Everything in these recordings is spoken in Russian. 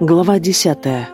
Глава десятая.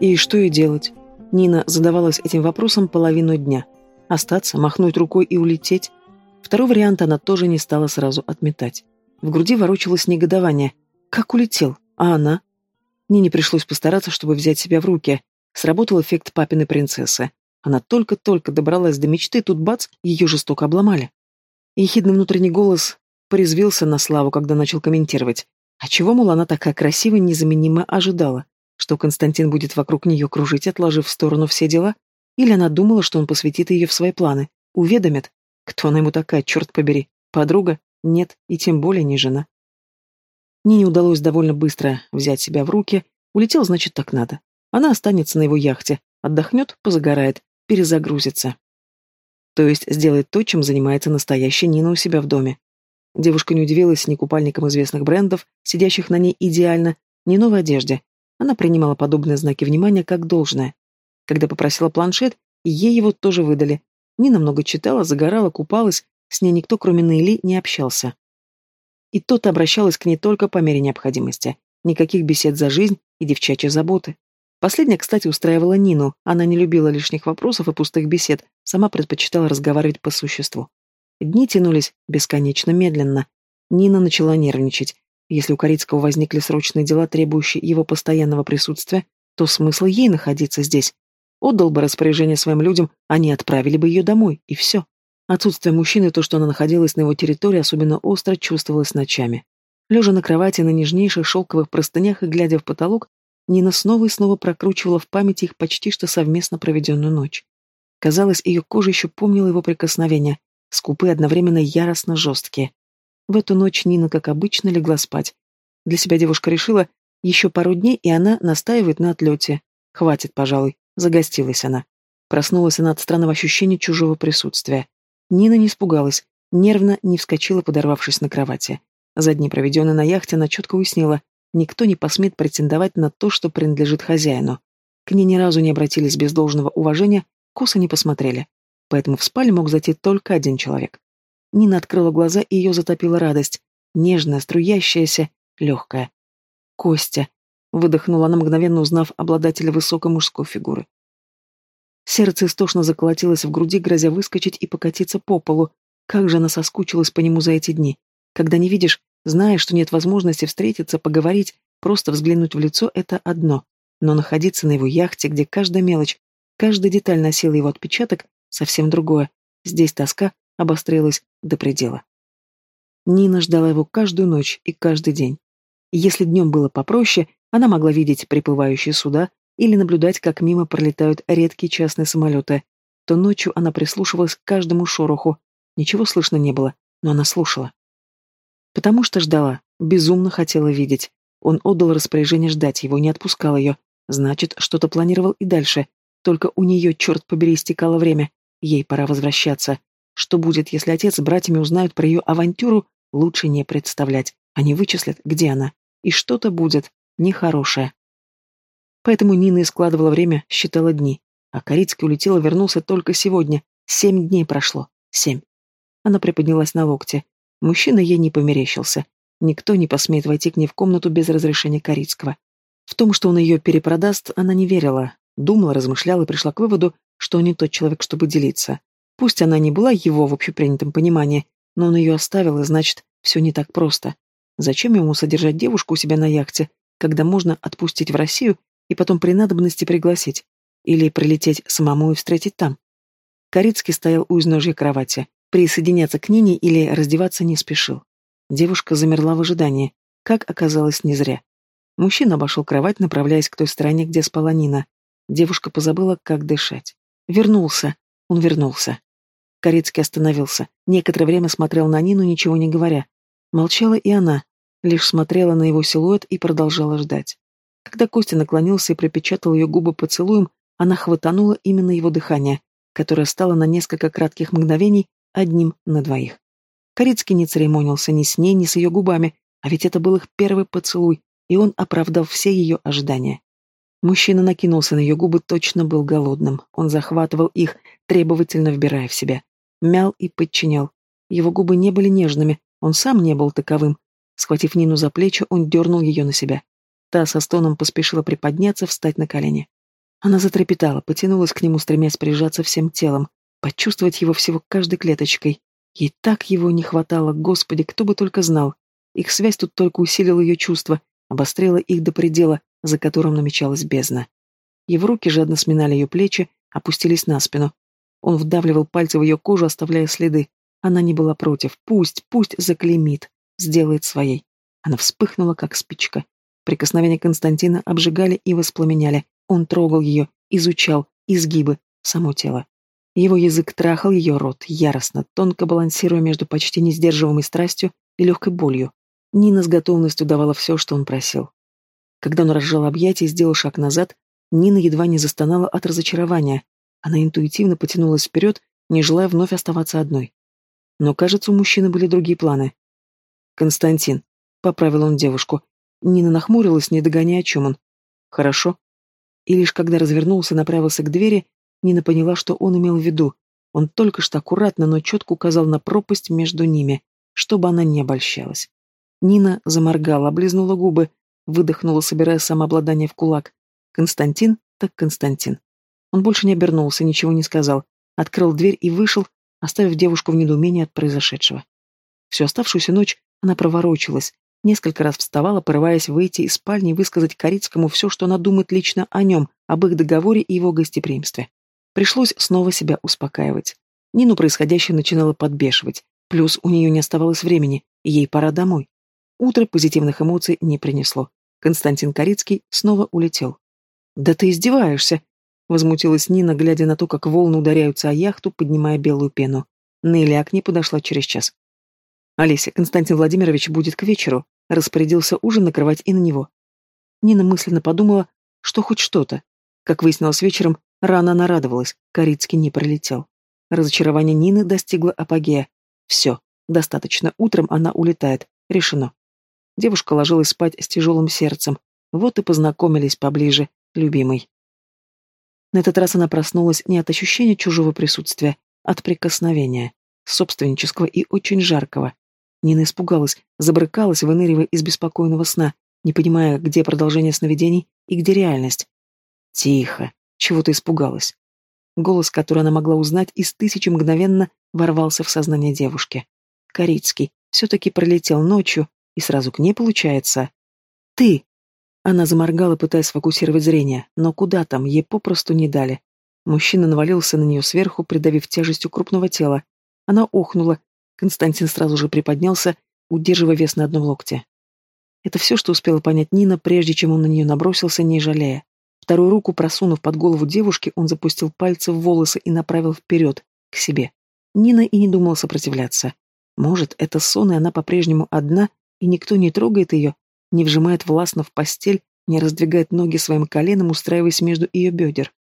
И что ей делать? Нина задавалась этим вопросом половину дня. Остаться, махнуть рукой и улететь? Второй вариант она тоже не стала сразу отметать. В груди ворочалось негодование. Как улетел? А она? Нине пришлось постараться, чтобы взять себя в руки. Сработал эффект папиной принцессы. Она только-только добралась до мечты, тут бац, ее жестоко обломали. Ехидный внутренний голос порезвился на славу, когда начал комментировать. А чего, мол, она такая красивая, незаменимо ожидала? Что Константин будет вокруг нее кружить, отложив в сторону все дела? Или она думала, что он посвятит ее в свои планы? Уведомит? Кто она ему такая, черт побери? Подруга? Нет, и тем более не жена. Нине удалось довольно быстро взять себя в руки. Улетел, значит, так надо. Она останется на его яхте, отдохнет, позагорает, перезагрузится. То есть сделает то, чем занимается настоящая Нина у себя в доме. Девушка не удивилась ни купальникам известных брендов, сидящих на ней идеально, ни новой одежде. Она принимала подобные знаки внимания как должное. Когда попросила планшет, ей его тоже выдали. Нина много читала, загорала, купалась, с ней никто, кроме Наили, не общался. И тот обращалась к ней только по мере необходимости. Никаких бесед за жизнь и девчачьей заботы. Последняя, кстати, устраивала Нину. Она не любила лишних вопросов и пустых бесед, сама предпочитала разговаривать по существу. Дни тянулись бесконечно медленно. Нина начала нервничать. Если у Корицкого возникли срочные дела, требующие его постоянного присутствия, то смысл ей находиться здесь. Отдал бы распоряжение своим людям, они отправили бы ее домой, и все. Отсутствие мужчины, то, что она находилась на его территории, особенно остро чувствовалось ночами. Лежа на кровати на нежнейших шелковых простынях и глядя в потолок, Нина снова и снова прокручивала в памяти их почти что совместно проведенную ночь. Казалось, ее кожа еще помнила его прикосновения, скупые, одновременно яростно жесткие. В эту ночь Нина, как обычно, легла спать. Для себя девушка решила, еще пару дней, и она настаивает на отлете. Хватит, пожалуй, загостилась она. Проснулась она от странного ощущения чужого присутствия. Нина не испугалась, нервно не вскочила, подорвавшись на кровати. За дни, проведенные на яхте, она четко уяснила, никто не посмеет претендовать на то, что принадлежит хозяину. К ней ни разу не обратились без должного уважения, косо не посмотрели поэтому в спальню мог зайти только один человек. Нина открыла глаза, и ее затопила радость. Нежная, струящаяся, легкая. «Костя!» — выдохнула она, мгновенно узнав обладателя высокой мужской фигуры. Сердце истошно заколотилось в груди, грозя выскочить и покатиться по полу. Как же она соскучилась по нему за эти дни. Когда не видишь, знаешь, что нет возможности встретиться, поговорить, просто взглянуть в лицо — это одно. Но находиться на его яхте, где каждая мелочь, каждая деталь носила его отпечаток, совсем другое. Здесь тоска обострилась до предела. Нина ждала его каждую ночь и каждый день. Если днем было попроще, она могла видеть приплывающие суда или наблюдать, как мимо пролетают редкие частные самолеты, то ночью она прислушивалась к каждому шороху. Ничего слышно не было, но она слушала. Потому что ждала, безумно хотела видеть. Он отдал распоряжение ждать его, не отпускал ее. Значит, что-то планировал и дальше. Только у нее, черт побери, истекало время. Ей пора возвращаться. Что будет, если отец с братьями узнают про ее авантюру, лучше не представлять. Они вычислят, где она. И что-то будет нехорошее. Поэтому Нина и складывала время, считала дни. А Корицкий улетел и вернулся только сегодня. Семь дней прошло. Семь. Она приподнялась на локте. Мужчина ей не померещился. Никто не посмеет войти к ней в комнату без разрешения Корицкого. В том, что он ее перепродаст, она не верила. Думала, размышляла и пришла к выводу, что он не тот человек, чтобы делиться. Пусть она не была его в общепринятом понимании, но он ее оставил, и значит, все не так просто. Зачем ему содержать девушку у себя на яхте, когда можно отпустить в Россию и потом при надобности пригласить? Или прилететь самому и встретить там? Корицкий стоял у изножья кровати. Присоединяться к Нине или раздеваться не спешил. Девушка замерла в ожидании. Как оказалось, не зря. Мужчина обошел кровать, направляясь к той стороне, где спала Нина. Девушка позабыла, как дышать. Вернулся. Он вернулся. Корецкий остановился. Некоторое время смотрел на Нину, ничего не говоря. Молчала и она, лишь смотрела на его силуэт и продолжала ждать. Когда Костя наклонился и пропечатал ее губы поцелуем, она хватанула именно его дыхание, которое стало на несколько кратких мгновений одним на двоих. Корицкий не церемонился ни с ней, ни с ее губами, а ведь это был их первый поцелуй, и он оправдал все ее ожидания. Мужчина накинулся на ее губы, точно был голодным. Он захватывал их, требовательно вбирая в себя. Мял и подчинял. Его губы не были нежными, он сам не был таковым. Схватив Нину за плечи, он дернул ее на себя. Та со стоном поспешила приподняться, встать на колени. Она затрепетала, потянулась к нему, стремясь прижаться всем телом, почувствовать его всего каждой клеточкой. Ей так его не хватало, господи, кто бы только знал. Их связь тут только усилила ее чувства, обострила их до предела, за которым намечалась бездна. Его руки жадно сминали ее плечи, опустились на спину. Он вдавливал пальцы в ее кожу, оставляя следы. Она не была против. Пусть, пусть заклеймит, сделает своей. Она вспыхнула, как спичка. Прикосновения Константина обжигали и воспламеняли. Он трогал ее, изучал изгибы, само тело. Его язык трахал ее рот, яростно, тонко балансируя между почти несдерживаемой страстью и легкой болью. Нина с готовностью давала все, что он просил. Когда он разжал объятия и сделал шаг назад, Нина едва не застонала от разочарования. Она интуитивно потянулась вперед, не желая вновь оставаться одной. Но, кажется, у мужчины были другие планы. «Константин», — поправил он девушку. Нина нахмурилась, не догоняя, о чем он. «Хорошо». И лишь когда развернулся и направился к двери, Нина поняла, что он имел в виду. Он только что аккуратно, но четко указал на пропасть между ними, чтобы она не обольщалась. Нина заморгала, облизнула губы, выдохнула, собирая самообладание в кулак. Константин так Константин. Он больше не обернулся, ничего не сказал, открыл дверь и вышел, оставив девушку в недоумении от произошедшего. Всю оставшуюся ночь она проворочилась, несколько раз вставала, порываясь выйти из спальни и высказать Корицкому все, что она думает лично о нем, об их договоре и его гостеприимстве. Пришлось снова себя успокаивать. Нину происходящее начинало подбешивать, плюс у нее не оставалось времени, ей пора домой. Утро позитивных эмоций не принесло. Константин Корицкий снова улетел. «Да ты издеваешься!» — возмутилась Нина, глядя на то, как волны ударяются о яхту, поднимая белую пену. Нелли к ней подошла через час. «Олеся, Константин Владимирович будет к вечеру», — распорядился ужин накрывать и на него. Нина мысленно подумала, что хоть что-то. Как выяснилось вечером, рано она радовалась, Корицкий не пролетел. Разочарование Нины достигло апогея. Все, достаточно, утром она улетает, решено. Девушка ложилась спать с тяжелым сердцем. Вот и познакомились поближе, любимый. На этот раз она проснулась не от ощущения чужого присутствия, а от прикосновения, собственнического и очень жаркого. Нина испугалась, забрыкалась, выныривая из беспокойного сна, не понимая, где продолжение сновидений и где реальность. Тихо, чего ты испугалась? Голос, который она могла узнать, из тысячи мгновенно ворвался в сознание девушки. Корицкий все-таки пролетел ночью, и сразу к ней получается. «Ты!» Она заморгала, пытаясь сфокусировать зрение, но куда там, ей попросту не дали. Мужчина навалился на нее сверху, придавив тяжестью крупного тела. Она охнула. Константин сразу же приподнялся, удерживая вес на одном локте. Это все, что успела понять Нина, прежде чем он на нее набросился, не жалея. Вторую руку просунув под голову девушки, он запустил пальцы в волосы и направил вперед, к себе. Нина и не думала сопротивляться. Может, это сон, и она по-прежнему одна, и никто не трогает ее, не вжимает властно в постель, не раздвигает ноги своим коленом, устраиваясь между ее бедер.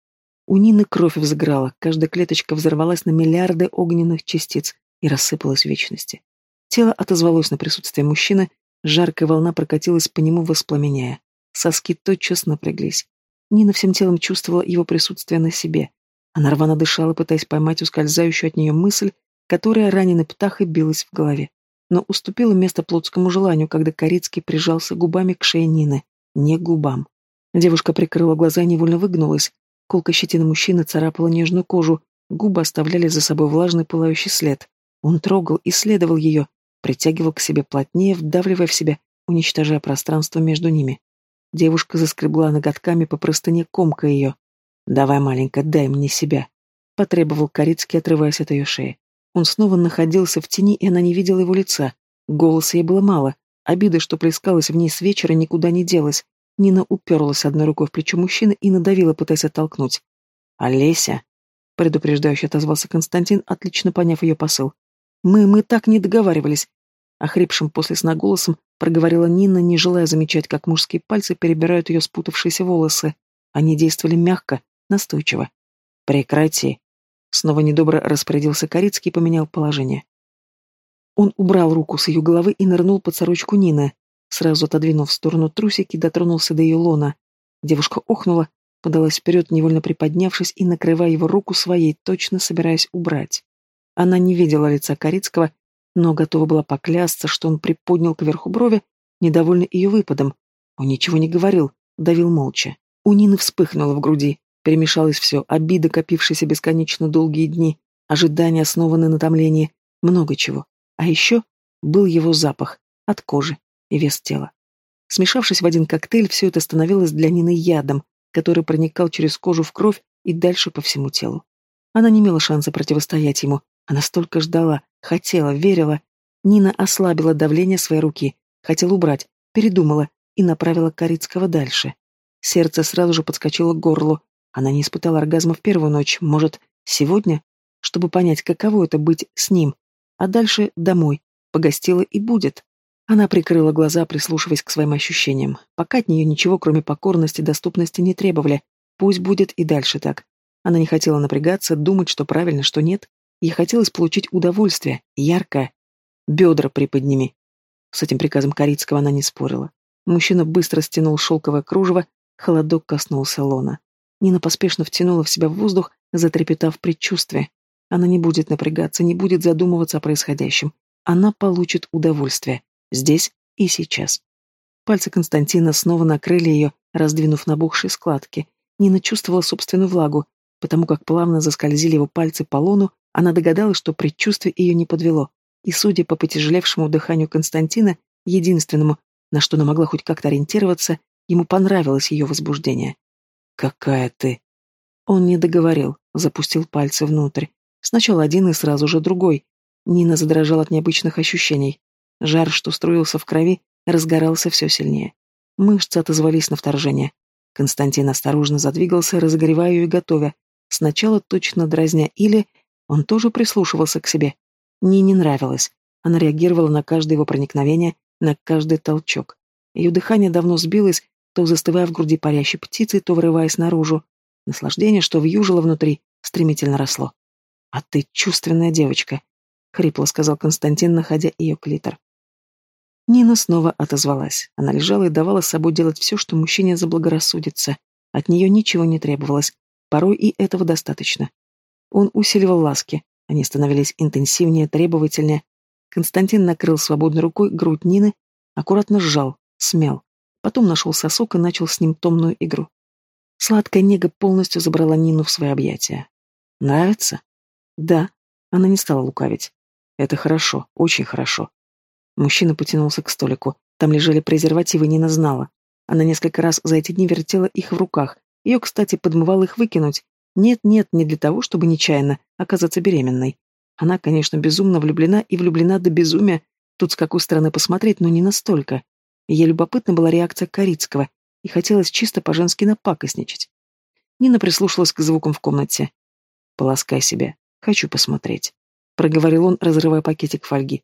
У Нины кровь взыграла, каждая клеточка взорвалась на миллиарды огненных частиц и рассыпалась в вечности. Тело отозвалось на присутствие мужчины, жаркая волна прокатилась по нему, воспламеняя. Соски тотчас напряглись. Нина всем телом чувствовала его присутствие на себе. Она рвано дышала, пытаясь поймать ускользающую от нее мысль, которая раненой птахой билась в голове но уступила место плотскому желанию, когда Корицкий прижался губами к шее Нины, не к губам. Девушка прикрыла глаза и невольно выгнулась. Колка щетина мужчины царапала нежную кожу, губы оставляли за собой влажный пылающий след. Он трогал, исследовал ее, притягивал к себе плотнее, вдавливая в себя, уничтожая пространство между ними. Девушка заскребла ноготками по простыне, комка ее. «Давай, маленькая, дай мне себя», — потребовал Корицкий, отрываясь от ее шеи. Он снова находился в тени, и она не видела его лица. Голоса ей было мало. Обида, что плескалась в ней с вечера, никуда не делась. Нина уперлась одной рукой в плечо мужчины и надавила, пытаясь оттолкнуть. «Олеся!» — предупреждающе отозвался Константин, отлично поняв ее посыл. «Мы, мы так не договаривались!» Охрипшим после сна голосом проговорила Нина, не желая замечать, как мужские пальцы перебирают ее спутавшиеся волосы. Они действовали мягко, настойчиво. «Прекрати!» Снова недобро распорядился Корицкий и поменял положение. Он убрал руку с ее головы и нырнул под сорочку Нины. Сразу отодвинув в сторону трусики, дотронулся до ее лона. Девушка охнула, подалась вперед, невольно приподнявшись и накрывая его руку своей, точно собираясь убрать. Она не видела лица Корицкого, но готова была поклясться, что он приподнял кверху брови, недовольный ее выпадом. Он ничего не говорил, давил молча. У Нины вспыхнуло в груди. Перемешалось все, обида, копившаяся бесконечно долгие дни, ожидания, основанные на томлении, много чего. А еще был его запах от кожи и вес тела. Смешавшись в один коктейль, все это становилось для Нины ядом, который проникал через кожу в кровь и дальше по всему телу. Она не имела шанса противостоять ему. Она столько ждала, хотела, верила. Нина ослабила давление своей руки, хотела убрать, передумала и направила Корицкого дальше. Сердце сразу же подскочило к горлу. Она не испытала оргазма в первую ночь, может, сегодня, чтобы понять, каково это быть с ним. А дальше домой. Погостила и будет. Она прикрыла глаза, прислушиваясь к своим ощущениям. Пока от нее ничего, кроме покорности, доступности не требовали. Пусть будет и дальше так. Она не хотела напрягаться, думать, что правильно, что нет. Ей хотелось получить удовольствие, яркое. Бедра приподними. С этим приказом Корицкого она не спорила. Мужчина быстро стянул шелковое кружево, холодок коснулся лона. Нина поспешно втянула в себя воздух, затрепетав предчувствие. Она не будет напрягаться, не будет задумываться о происходящем. Она получит удовольствие. Здесь и сейчас. Пальцы Константина снова накрыли ее, раздвинув набухшие складки. Нина чувствовала собственную влагу, Потому как плавно заскользили его пальцы по лону, она догадалась, что предчувствие ее не подвело. И, судя по потяжелевшему дыханию Константина, единственному, на что она могла хоть как-то ориентироваться, ему понравилось ее возбуждение. «Какая ты!» Он не договорил, запустил пальцы внутрь. Сначала один и сразу же другой. Нина задрожала от необычных ощущений. Жар, что струился в крови, разгорался все сильнее. Мышцы отозвались на вторжение. Константин осторожно задвигался, разогревая ее и готовя, Сначала точно дразня или он тоже прислушивался к себе. Нине не нравилось. Она реагировала на каждое его проникновение, на каждый толчок. Ее дыхание давно сбилось, то застывая в груди парящей птицы, то вырываясь наружу. Наслаждение, что вьюжило внутри, стремительно росло. «А ты чувственная девочка», — хрипло сказал Константин, находя ее клитор. Нина снова отозвалась. Она лежала и давала собой делать все, что мужчине заблагорассудится. От нее ничего не требовалось. Порой и этого достаточно. Он усиливал ласки, они становились интенсивнее, требовательнее. Константин накрыл свободной рукой грудь Нины, аккуратно сжал, смял. Потом нашел сосок и начал с ним томную игру. Сладкая нега полностью забрала Нину в свои объятия. «Нравится?» «Да». Она не стала лукавить. «Это хорошо, очень хорошо». Мужчина потянулся к столику. Там лежали презервативы, Нина знала. Она несколько раз за эти дни вертела их в руках, ее, кстати, подмывал их выкинуть. Нет-нет, не для того, чтобы нечаянно оказаться беременной. Она, конечно, безумно влюблена и влюблена до безумия. Тут с какой стороны посмотреть, но не настолько. Ей любопытна была реакция Корицкого, и хотелось чисто по-женски напакостничать. Нина прислушалась к звукам в комнате. «Полоскай себя. Хочу посмотреть», — проговорил он, разрывая пакетик фольги.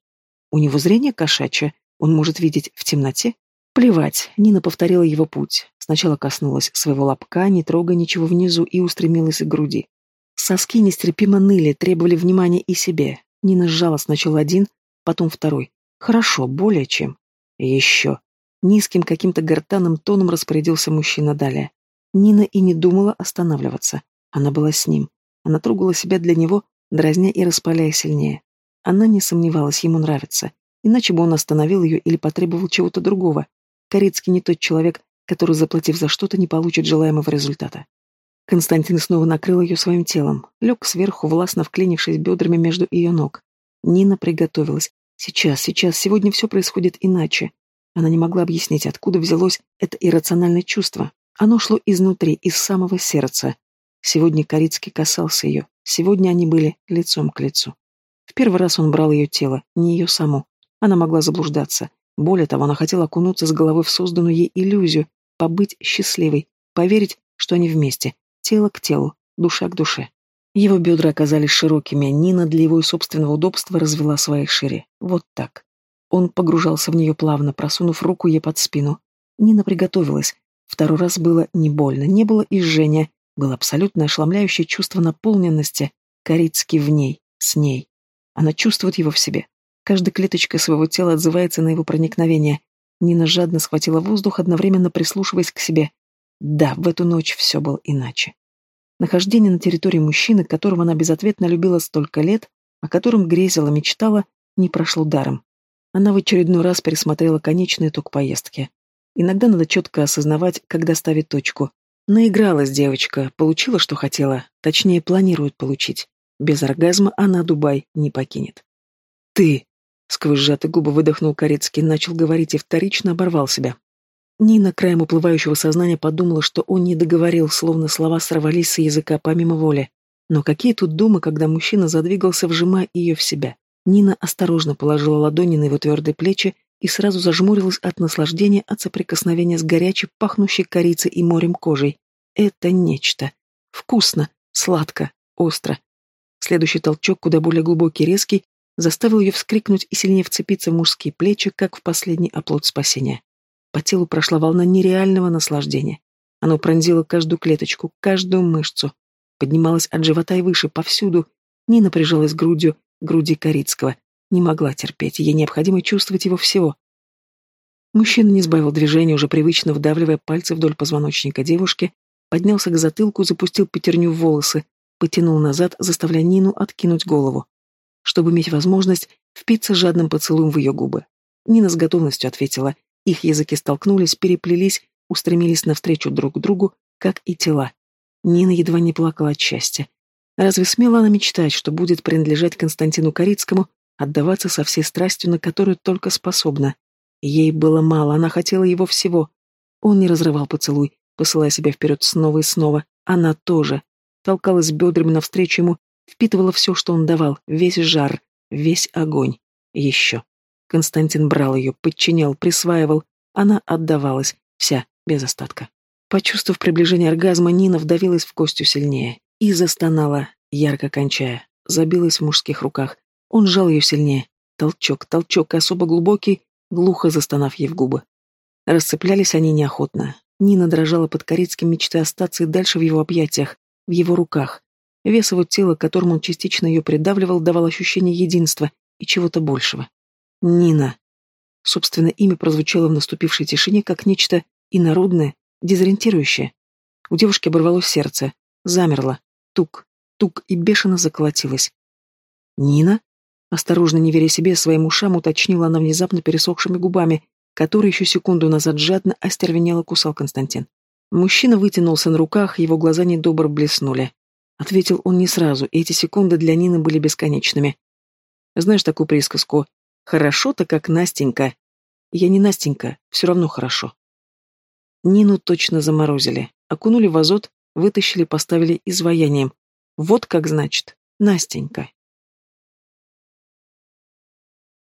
«У него зрение кошачье. Он может видеть в темноте?» Плевать, Нина повторила его путь. Сначала коснулась своего лобка, не трогая ничего внизу, и устремилась к груди. Соски нестерпимо ныли, требовали внимания и себе. Нина сжала сначала один, потом второй. Хорошо, более чем. еще. Низким каким-то гортанным тоном распорядился мужчина далее. Нина и не думала останавливаться. Она была с ним. Она трогала себя для него, дразня и распаляя сильнее. Она не сомневалась, ему нравится. Иначе бы он остановил ее или потребовал чего-то другого. Корицкий не тот человек, который, заплатив за что-то, не получит желаемого результата. Константин снова накрыл ее своим телом, лег сверху, властно вклинившись бедрами между ее ног. Нина приготовилась. Сейчас, сейчас, сегодня все происходит иначе. Она не могла объяснить, откуда взялось это иррациональное чувство. Оно шло изнутри, из самого сердца. Сегодня Корицкий касался ее. Сегодня они были лицом к лицу. В первый раз он брал ее тело, не ее саму. Она могла заблуждаться. Более того, она хотела окунуться с головой в созданную ей иллюзию, побыть счастливой, поверить, что они вместе, тело к телу, душа к душе. Его бедра оказались широкими, Нина для его собственного удобства развела свои шире. Вот так. Он погружался в нее плавно, просунув руку ей под спину. Нина приготовилась. Второй раз было не больно, не было и было абсолютно ошеломляющее чувство наполненности, Корицкий в ней, с ней. Она чувствует его в себе. Каждая клеточка своего тела отзывается на его проникновение. Нина жадно схватила воздух, одновременно прислушиваясь к себе. Да, в эту ночь все было иначе. Нахождение на территории мужчины, которого она безответно любила столько лет, о котором грезила, мечтала, не прошло даром. Она в очередной раз пересмотрела конечный итог поездки. Иногда надо четко осознавать, когда ставить точку. Наигралась девочка, получила, что хотела, точнее, планирует получить. Без оргазма она Дубай не покинет. «Ты!» — сквозь сжатые губы выдохнул Корецкий, начал говорить и вторично оборвал себя. Нина краем уплывающего сознания подумала, что он не договорил, словно слова сорвались с языка помимо воли. Но какие тут думы, когда мужчина задвигался, вжимая ее в себя. Нина осторожно положила ладони на его твердые плечи и сразу зажмурилась от наслаждения от соприкосновения с горячей, пахнущей корицей и морем кожей. Это нечто. Вкусно, сладко, остро. Следующий толчок, куда более глубокий и резкий, заставил ее вскрикнуть и сильнее вцепиться в мужские плечи, как в последний оплот спасения. По телу прошла волна нереального наслаждения. Оно пронзило каждую клеточку, каждую мышцу. Поднималось от живота и выше, повсюду. Нина прижалась грудью груди Корицкого. Не могла терпеть, ей необходимо чувствовать его всего. Мужчина не сбавил движения, уже привычно вдавливая пальцы вдоль позвоночника девушки, поднялся к затылку, запустил пятерню в волосы, потянул назад, заставляя Нину откинуть голову, чтобы иметь возможность впиться жадным поцелуем в ее губы. Нина с готовностью ответила, их языки столкнулись, переплелись, устремились навстречу друг другу, как и тела. Нина едва не плакала от счастья. Разве смела она мечтать, что будет принадлежать Константину Корицкому, отдаваться со всей страстью, на которую только способна? Ей было мало, она хотела его всего. Он не разрывал поцелуй, посылая себя вперед снова и снова. Она тоже. Толкалась бедрами навстречу ему, впитывала все, что он давал, весь жар, весь огонь. Еще. Константин брал ее, подчинял, присваивал. Она отдавалась, вся, без остатка. Почувствовав приближение оргазма, Нина вдавилась в костью сильнее и застонала, ярко кончая. Забилась в мужских руках. Он сжал ее сильнее. Толчок, толчок, особо глубокий, глухо застонав ей в губы. Расцеплялись они неохотно. Нина дрожала под Корицким, мечтой остаться и дальше в его объятиях, в его руках. Вес его тела, которому он частично ее придавливал, давал ощущение единства и чего-то большего. Нина. Собственно, имя прозвучало в наступившей тишине как нечто инородное, дезориентирующее. У девушки оборвалось сердце, замерло, тук, тук и бешено заколотилось. «Нина?» Осторожно, не веря себе, своим ушам уточнила она внезапно пересохшими губами, которые еще секунду назад жадно остервенело кусал Константин. Мужчина вытянулся на руках, его глаза недобро блеснули. Ответил он не сразу, и эти секунды для Нины были бесконечными. Знаешь такую присказку Хорошо-то как Настенька. Я не Настенька, все равно хорошо. Нину точно заморозили. Окунули в азот, вытащили, поставили изваянием. Вот как значит, Настенька.